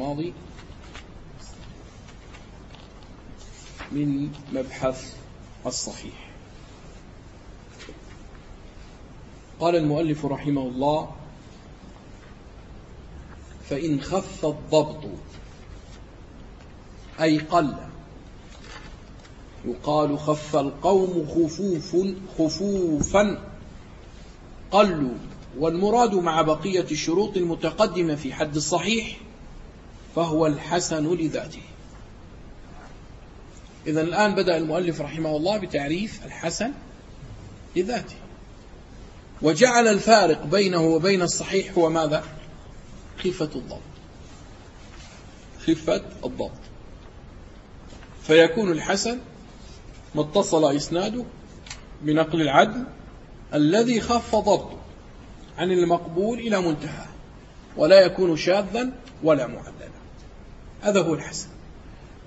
الماضي من مبحث الصحيح. قال المؤلف رحمه الله فإن خف الضبط أي قل يقال خف القوم خفوف خفوفا قلوا والمراد مع بقية الشروط المتقدمة في حد الصحيح فهو الحسن لذاته. إذا الآن بدأ المؤلف رحمه الله بتعريف الحسن لذاته. وجعل الفارق بينه وبين الصحيح هو ماذا؟ خفة الضبط. خفة الضبط. فيكون الحسن ما اتصل إسناده بنقل العدل الذي خف ضبطه عن المقبول إلى منتهى ولا يكون شاذا ولا معللا هذا هو الحسن.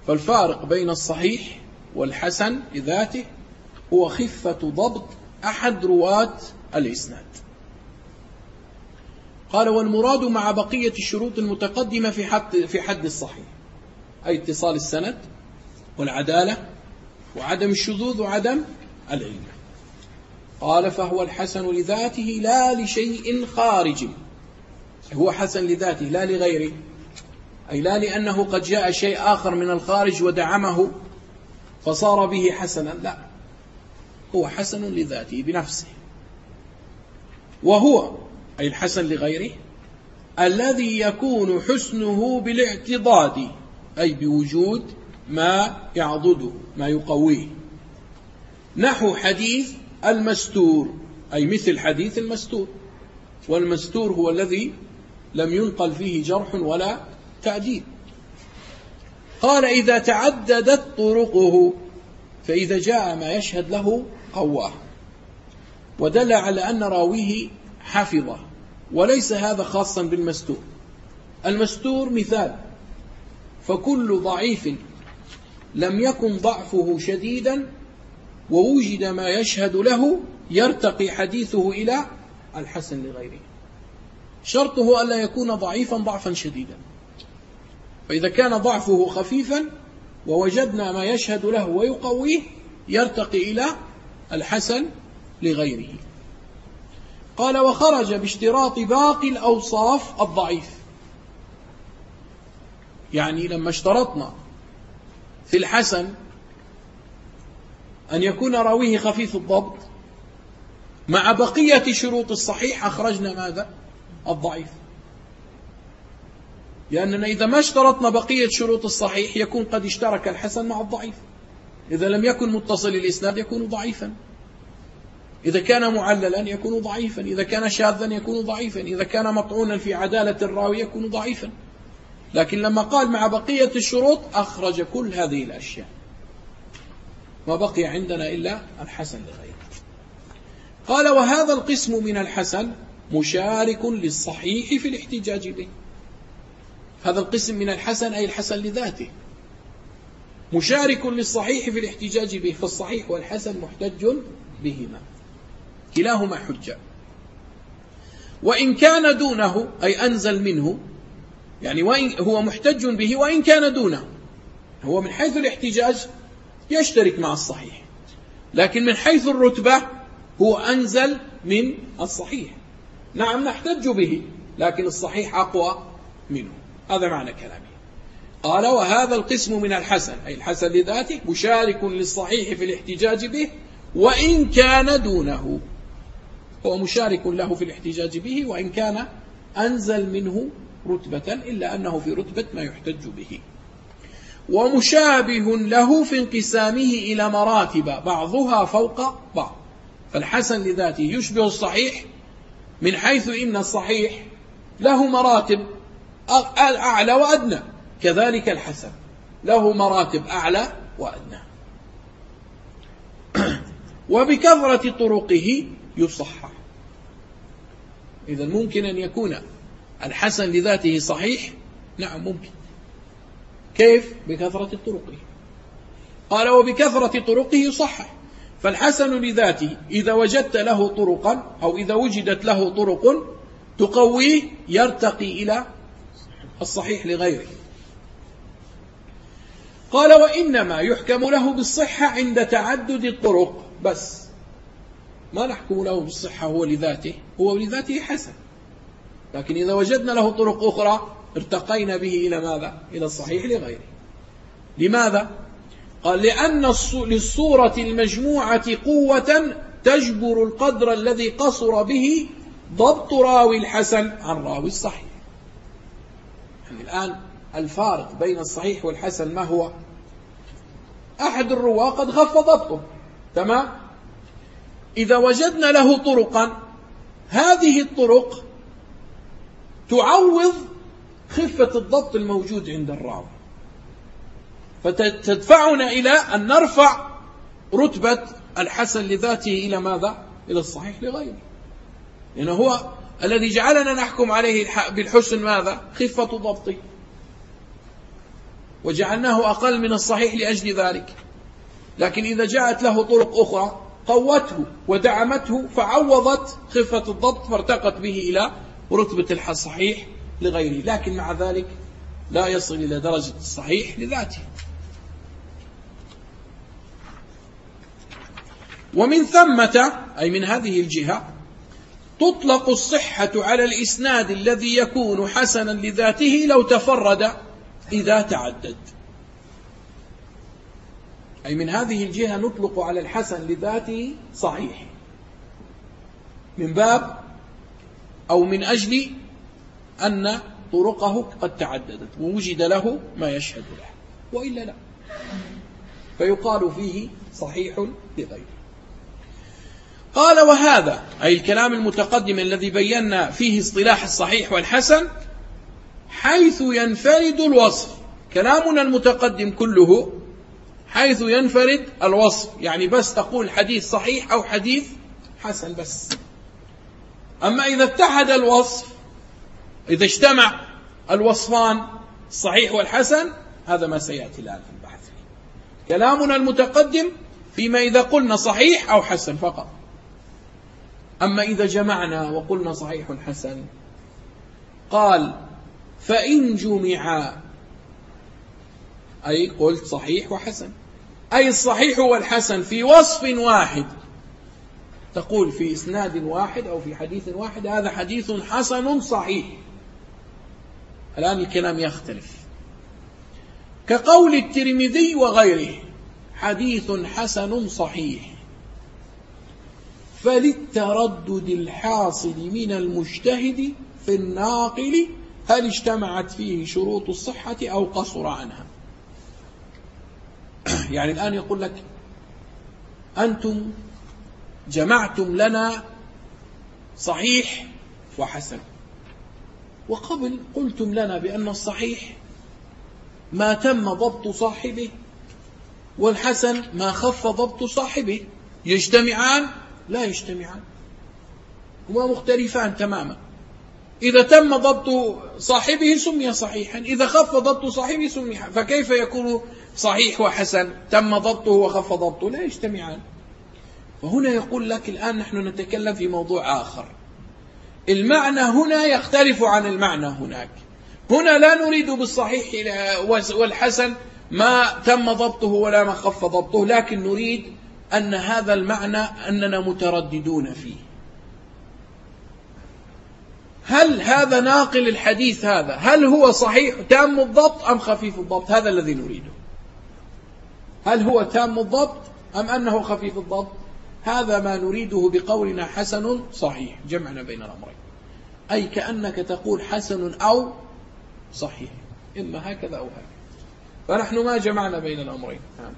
فالفارق بين الصحيح والحسن لذاته هو خفة ضبط أحد رواة الإسناد. قال والمراد مع بقية الشروط المتقدمة في حد, في حد الصحيح أي اتصال السند والعدالة وعدم الشذوذ وعدم العلم. قال فهو الحسن لذاته لا لشيء خارج هو حسن لذاته لا لغيره. أي لا لأنه قد جاء شيء آخر من الخارج ودعمه فصار به حسنا لا. هو حسن لذاته بنفسه. وهو أي الحسن لغيره الذي يكون حسنه بالاعتضاد أي بوجود ما يعضده ما يقويه. نحو حديث المستور أي مثل حديث المستور. والمستور هو الذي لم ينقل فيه جرح ولا تعديل قال إذا تعددت طرقه فإذا جاء ما يشهد له قواه. ودل على أن راويه حفظه وليس هذا خاصا بالمستور. المستور مثال فكل ضعيف لم يكن ضعفه شديدا ووجد ما يشهد له يرتقي حديثه إلى الحسن لغيره. شرطه ألا يكون ضعيفا ضعفا شديدا. فإذا كان ضعفه خفيفا ووجدنا ما يشهد له ويقويه يرتقي إلى الحسن لغيره. قال وخرج باشتراط باقي الأوصاف الضعيف. يعني لما اشترطنا في الحسن أن يكون راويه خفيف الضبط مع بقية شروط الصحيح أخرجنا ماذا؟ الضعيف. لأننا إذا ما اشترطنا بقية شروط الصحيح يكون قد اشترك الحسن مع الضعيف. إذا لم يكن متصل الإسناد يكون ضعيفا. إذا كان معللا يكون ضعيفا. إذا كان شاذا يكون ضعيفا. إذا كان مطعونا في عدالة الراوي يكون ضعيفا. لكن لما قال مع بقية الشروط أخرج كل هذه الأشياء. ما بقي عندنا إلا الحسن لغيره. قال وهذا القسم من الحسن مشارك للصحيح في الاحتجاج به. هذا القسم من الحسن أي الحسن لذاته. مشارك للصحيح في الاحتجاج به فالصحيح والحسن محتج بهما. كلاهما حجة. وإن كان دونه أي أنزل منه يعني وإن هو محتج به وإن كان دونه. هو من حيث الاحتجاج يشترك مع الصحيح. لكن من حيث الرتبة هو أنزل من الصحيح. نعم نحتج به لكن الصحيح أقوى منه. هذا معنى كلامه قال وهذا القسم من الحسن أي الحسن لذاته مشارك للصحيح في الاحتجاج به وإن كان دونه. هو مشارك له في الاحتجاج به وإن كان أنزل منه رتبة إلا أنه في رتبة ما يحتج به. ومشابه له في انقسامه إلى مراتب بعضها فوق بعض. فالحسن لذاته يشبه الصحيح من حيث إن الصحيح له مراتب. أعلى وأدنى. كذلك الحسن. له مراتب أعلى وأدنى. وبكثرة طرقه يصحح إذا ممكن أن يكون الحسن لذاته صحيح. نعم ممكن. كيف؟ بكثرة طرقه. قال وبكثرة طرقه يصحح فالحسن لذاته إذا وجدت له طرقا أو إذا وجدت له طرق تقويه يرتقي إلى الصحيح لغيره. قال وإنما يحكم له بالصحة عند تعدد الطرق. بس ما نحكم له بالصحة هو لذاته هو لذاته حسن. لكن إذا وجدنا له طرق أخرى ارتقينا به إلى ماذا؟ إلى الصحيح لغيره. لماذا؟ قال لأن للصورة المجموعة قوة تجبر القدر الذي قصر به ضبط راوي الحسن عن راوي الصحيح. الآن الفارق بين الصحيح والحسن ما هو؟ أحد الرواة قد خف ضبطه تمام؟ إذا وجدنا له طرقا هذه الطرق تعوض خفة الضبط الموجود عند الراوي. فتدفعنا إلى أن نرفع رتبة الحسن لذاته إلى ماذا؟ إلى الصحيح لغيره. لأنه هو الذي جعلنا نحكم عليه بالحسن ماذا؟ خفة ضبطه وجعلناه أقل من الصحيح لأجل ذلك. لكن إذا جاءت له طرق أخرى قوته ودعمته فعوضت خفة الضبط فارتقت به إلى رتبة الصحيح لغيره. لكن مع ذلك لا يصل إلى درجة الصحيح لذاته. ومن ثمة أي من هذه الجهة تطلق الصحة على الإسناد الذي يكون حسنا لذاته لو تفرد إذا تعدد. أي من هذه الجهة نطلق على الحسن لذاته صحيح. من باب أو من أجل أن طرقه قد تعددت ووجد له ما يشهد له وإلا لا. فيقال فيه صحيح لغيره. قال وهذا أي الكلام المتقدم الذي بينا فيه اصطلاح الصحيح والحسن حيث ينفرد الوصف. كلامنا المتقدم كله حيث ينفرد الوصف. يعني بس تقول حديث صحيح أو حديث حسن بس. أما إذا اتحد الوصف إذا اجتمع الوصفان الصحيح والحسن هذا ما سيأتي الآن في البحث. كلامنا المتقدم فيما إذا قلنا صحيح أو حسن فقط. أما إذا جمعنا وقلنا صحيح حسن. قال فإن جمع أي قلت صحيح وحسن. أي الصحيح والحسن في وصف واحد. تقول في إسناد واحد أو في حديث واحد هذا حديث حسن صحيح. الآن الكلام يختلف. كقول الترمذي وغيره حديث حسن صحيح. فللتردد الحاصل من المجتهد في الناقل هل اجتمعت فيه شروط الصحة أو قصر عنها؟ يعني الآن يقول لك أنتم جمعتم لنا صحيح وحسن. وقبل قلتم لنا بأن الصحيح ما تم ضبط صاحبه والحسن ما خف ضبط صاحبه يجتمعان لا يجتمعان. هما مختلفان تماما. إذا تم ضبط صاحبه سمي صحيحا. إذا خف ضبط صاحبه سمي فكيف يكون صحيح وحسن؟ تم ضبطه وخف ضبطه. لا يجتمعان. فهنا يقول لك الآن نحن نتكلم في موضوع آخر. المعنى هنا يختلف عن المعنى هناك. هنا لا نريد بالصحيح والحسن ما تم ضبطه ولا ما خف ضبطه لكن نريد أن هذا المعنى أننا مترددون فيه. هل هذا ناقل الحديث هذا؟ هل هو صحيح تام الضبط أم خفيف الضبط؟ هذا الذي نريده. هل هو تام الضبط أم أنه خفيف الضبط؟ هذا ما نريده بقولنا حسن صحيح. جمعنا بين الأمرين. أي كأنك تقول حسن أو صحيح. إما هكذا أو هكذا. فنحن ما جمعنا بين الأمرين نعم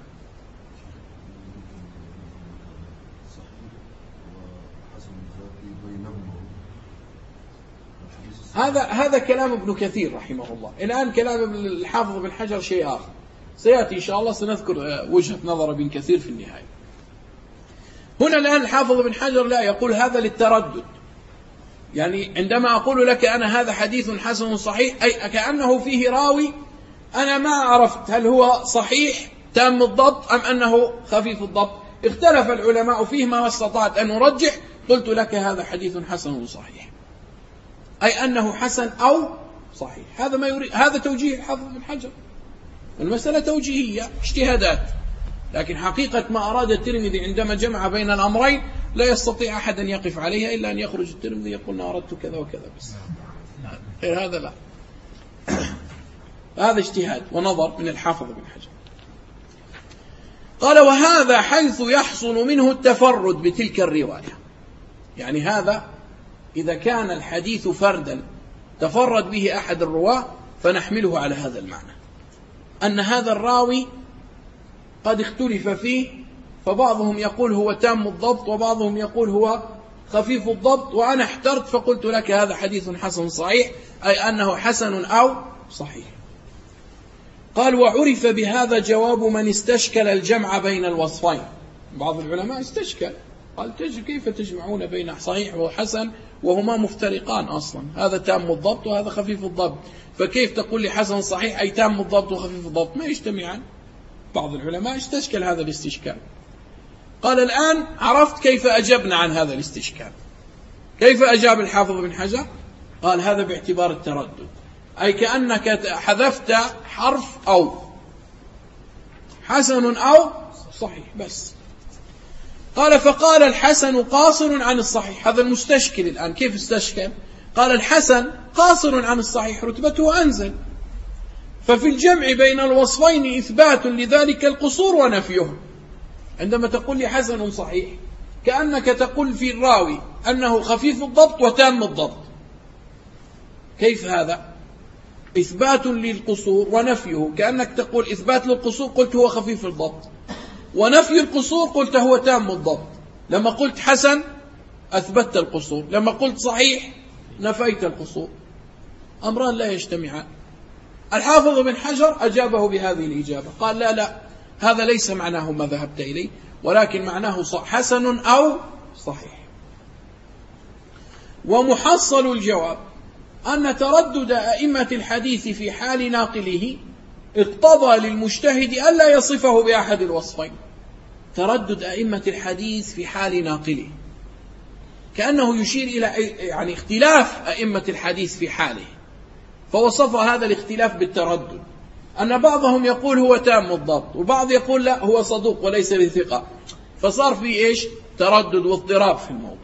هذا هذا كلام ابن كثير رحمه الله. الآن كلام الحافظ بن حجر شيء آخر. سيأتي إن شاء الله سنذكر آه، وجهة نظر ابن كثير في النهاية. هنا الآن الحافظ بن حجر لا يقول هذا للتردد. يعني عندما أقول لك أنا هذا حديث حسن صحيح أي كأنه فيه راوي أنا ما عرفت هل هو صحيح تام الضبط أم أنه خفيف الضبط. اختلف العلماء فيه ما استطعت أن أرجح قلت لك هذا حديث حسن صحيح. أي أنه حسن أو صحيح. هذا ما يريد هذا توجيه الحافظ بن حجر. المسألة توجيهية اجتهادات. لكن حقيقة ما أراد الترمذي عندما جمع بين الأمرين لا يستطيع أحد أن يقف عليها إلا أن يخرج الترمذي يقول أردت كذا وكذا بس. غير هذا لا. هذا اجتهاد ونظر من الحافظ بن حجر. قال وهذا حيث يحصل منه التفرد بتلك الرواية. يعني هذا إذا كان الحديث فردا تفرد به أحد الرواة فنحمله على هذا المعنى. أن هذا الراوي قد اختلف فيه فبعضهم يقول هو تام الضبط وبعضهم يقول هو خفيف الضبط وأنا احترت فقلت لك هذا حديث حسن صحيح أي أنه حسن أو صحيح. قال وعرف بهذا جواب من استشكل الجمع بين الوصفين. بعض العلماء استشكل قال كيف تجمعون بين صحيح وحسن؟ وهما مفترقان أصلا. هذا تام الضبط وهذا خفيف الضبط. فكيف تقول لي حسن صحيح؟ أي تام الضبط وخفيف الضبط؟ ما يجتمعان. بعض العلماء استشكل هذا الاستشكال. قال الآن عرفت كيف أجبنا عن هذا الاستشكال. كيف أجاب الحافظ بن حجر؟ قال هذا باعتبار التردد. أي كأنك حذفت حرف أو. حسن أو صحيح بس. قال فقال الحسن قاصر عن الصحيح. هذا المستشكل الآن. كيف استشكل؟ قال الحسن قاصر عن الصحيح رتبته أنزل. ففي الجمع بين الوصفين إثبات لذلك القصور ونفيه عندما تقول لي حسن صحيح كأنك تقول في الراوي أنه خفيف الضبط وتام الضبط. كيف هذا؟ إثبات للقصور ونفيه. كأنك تقول إثبات للقصور قلت هو خفيف الضبط. ونفي القصور قلت هو تام الضبط لما قلت حسن أثبتت القصور. لما قلت صحيح نفيت القصور. أمران لا يجتمعان. الحافظ بن حجر أجابه بهذه الإجابة. قال لا لا هذا ليس معناه ما ذهبت إليه ولكن معناه حسن أو صحيح. ومحصل الجواب أن تردد أئمة الحديث في حال ناقله اقتضى للمجتهد ألا يصفه بأحد الوصفين. تردد أئمة الحديث في حال ناقله. كأنه يشير إلى يعني اختلاف أئمة الحديث في حاله. فوصف هذا الاختلاف بالتردد. أن بعضهم يقول هو تام الضبط وبعض يقول لا هو صدوق وليس بثقة. فصار في إيش؟ تردد واضطراب في الموضوع.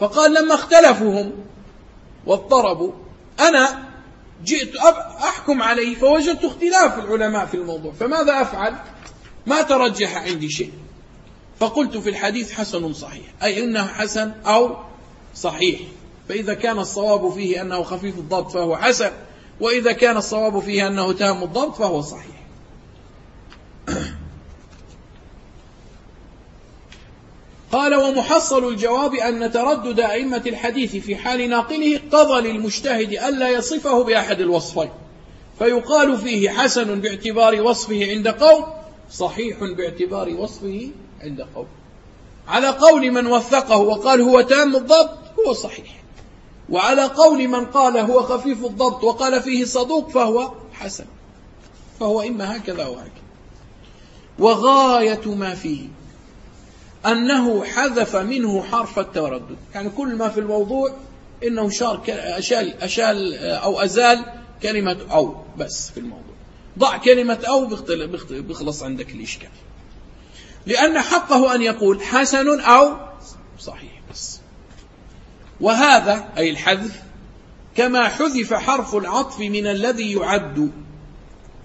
فقال لما اختلفوا هم واضطربوا أنا جئت أحكم عليه فوجدت اختلاف العلماء في الموضوع فماذا أفعل؟ ما ترجح عندي شيء. فقلت في الحديث حسن صحيح أي إنه حسن أو صحيح. فإذا كان الصواب فيه أنه خفيف الضبط فهو حسن وإذا كان الصواب فيه أنه تام الضبط فهو صحيح. قال ومحصل الجواب أن تردد أئمة الحديث في حال ناقله قضى للمجتهد ألا يصفه بأحد الوصفين. فيقال فيه حسن باعتبار وصفه عند قوم صحيح باعتبار وصفه عند قوم. على قول من وثقه وقال هو تام الضبط هو صحيح. وعلى قول من قال هو خفيف الضبط وقال فيه صدوق فهو حسن. فهو إما هكذا وهكذا وغاية ما فيه. أنه حذف منه حرف التردد. يعني كل ما في الموضوع إنه شار أشال, أشال أو أزال كلمة أو بس في الموضوع. ضع كلمة أو بيخلص عندك الإشكال. لأن حقه أن يقول حسن أو صحيح بس. وهذا أي الحذف كما حذف حرف العطف من الذي يعد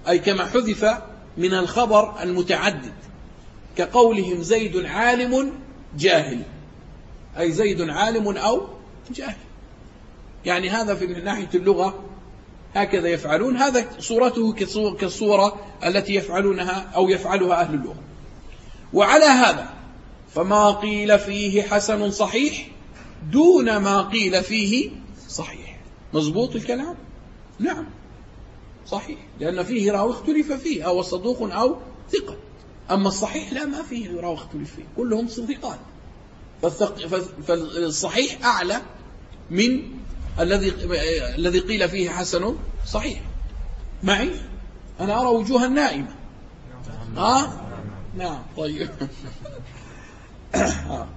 أي كما حذف من الخبر المتعدد. كقولهم زيد عالم جاهل. أي زيد عالم أو جاهل. يعني هذا في ناحية اللغة هكذا يفعلون. هذا صورته كالصورة التي يفعلونها أو يفعلها أهل اللغة. وعلى هذا فما قيل فيه حسن صحيح دون ما قيل فيه صحيح. مضبوط الكلام؟ نعم. صحيح. لأن فيه راوي اختلف فيه أو صدوق أو ثقة. أما الصحيح لا ما فيه راوي اختلف فيه كلهم صديقان. فالصحيح أعلى من الذي الذي قيل فيه حسن صحيح. معي؟ أنا أرى وجوها نائمة. آه؟ نعم طيب.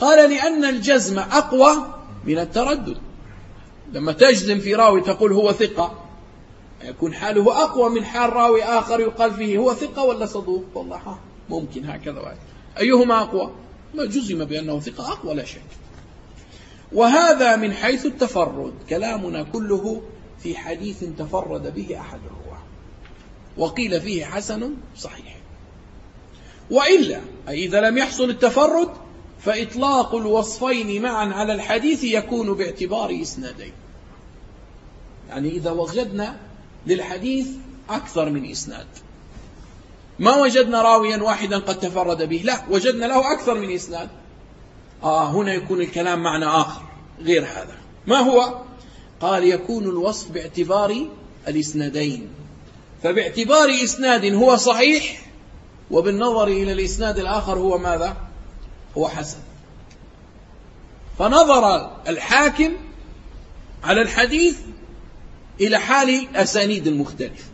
قال لأن الجزم أقوى من التردد. لما تجزم في راوي تقول هو ثقة. يكون حاله أقوى من حال راوي آخر يقال فيه هو ثقة ولا صدوق؟ والله ها ممكن هكذا أيهما أقوى؟ ما جزم بأنه ثقة أقوى لا شك. وهذا من حيث التفرد. كلامنا كله في حديث تفرد به أحد الرواة. وقيل فيه حسن صحيح. وإلا أي إذا لم يحصل التفرد فإطلاق الوصفين معا على الحديث يكون باعتبار إسنادين. يعني إذا وجدنا للحديث أكثر من إسناد. ما وجدنا راويا واحدا قد تفرد به. لا وجدنا له أكثر من إسناد. آه هنا يكون الكلام معنى آخر غير هذا. ما هو؟ قال يكون الوصف باعتبار الإسنادين. فباعتبار إسناد هو صحيح وبالنظر إلى الإسناد الآخر هو ماذا؟ هو حسن. فنظر الحاكم على الحديث إلى حال الأسانيد المختلفة.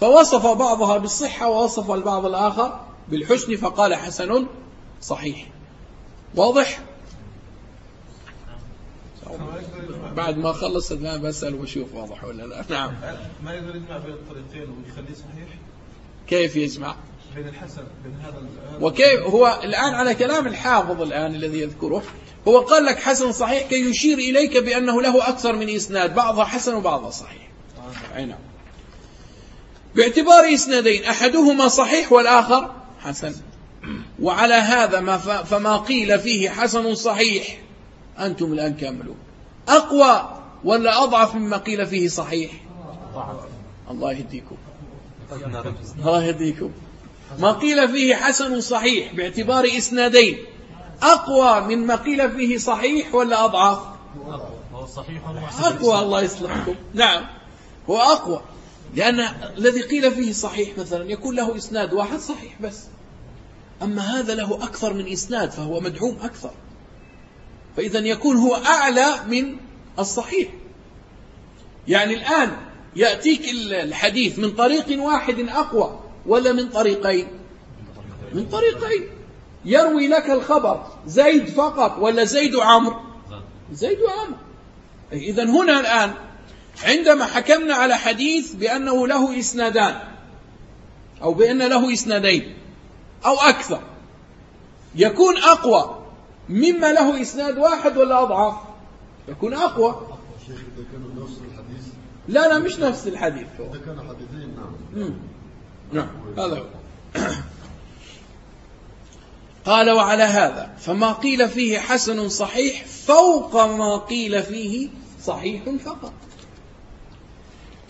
فوصف بعضها بالصحة ووصف البعض الآخر بالحسن فقال حسن صحيح. واضح؟ بعد ما خلص الآن بسأل وشوف واضح ولا لا. نعم. ما يقدر يجمع بين الطريقين ويخليه صحيح؟ كيف يجمع؟ بين الحسن بين هذا وكيف هو الآن على كلام الحافظ الآن الذي يذكره. هو قال لك حسن صحيح كي يشير إليك بأنه له أكثر من إسناد بعضها حسن وبعضها صحيح. أي نعم. باعتبار إسنادين أحدهما صحيح والآخر حسن. وعلى هذا ما فما قيل فيه حسن صحيح أنتم الآن كملوا أقوى ولا أضعف مما قيل فيه صحيح؟ الله يهديكم. الله يهديكم. ما قيل فيه حسن صحيح باعتبار إسنادين أقوى مما قيل فيه صحيح ولا أضعف؟ أقوى الله يصلحكم نعم. هو أقوى. لأن الذي قيل فيه صحيح مثلا يكون له إسناد واحد صحيح بس. أما هذا له أكثر من إسناد فهو مدعوم أكثر. فإذا يكون هو أعلى من الصحيح. يعني الآن يأتيك الحديث من طريق واحد أقوى ولا من طريقين؟ من طريقين. يروي لك الخبر. زيد فقط ولا زيد عمرو زيد وعمرو إذا هنا الآن عندما حكمنا على حديث بأنه له إسنادان أو بأن له إسنادين أو أكثر يكون أقوى مما له إسناد واحد ولا أضعف؟ يكون أقوى. لا لا مش نفس الحديث. إذا كان حديثين نعم. نعم. هذا هو. قال وعلى هذا فما قيل فيه حسن صحيح فوق ما قيل فيه صحيح فقط.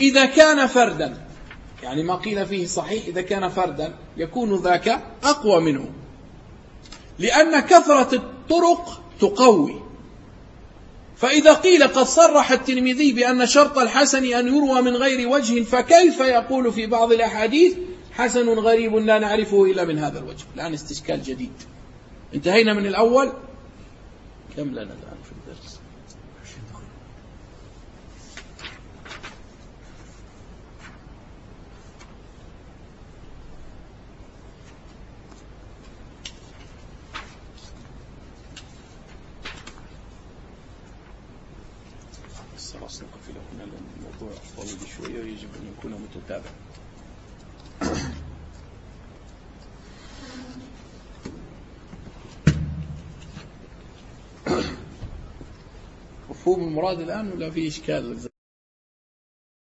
إذا كان فردا يعني ما قيل فيه صحيح إذا كان فردا يكون ذاك أقوى منه. لأن كثرة الطرق تقوي. فإذا قيل قد صرح الترمذي بأن شرط الحسن أن يروى من غير وجه فكيف يقول في بعض الأحاديث حسن غريب لا نعرفه إلا من هذا الوجه. الآن استشكال جديد. انتهينا من الأول. كم لنا الآن في الدرس؟ خلاص نقف هنا الموضوع طويل شوية ويجب أن يكون متتابع. مفهوم المراد الآن ولا في إشكال؟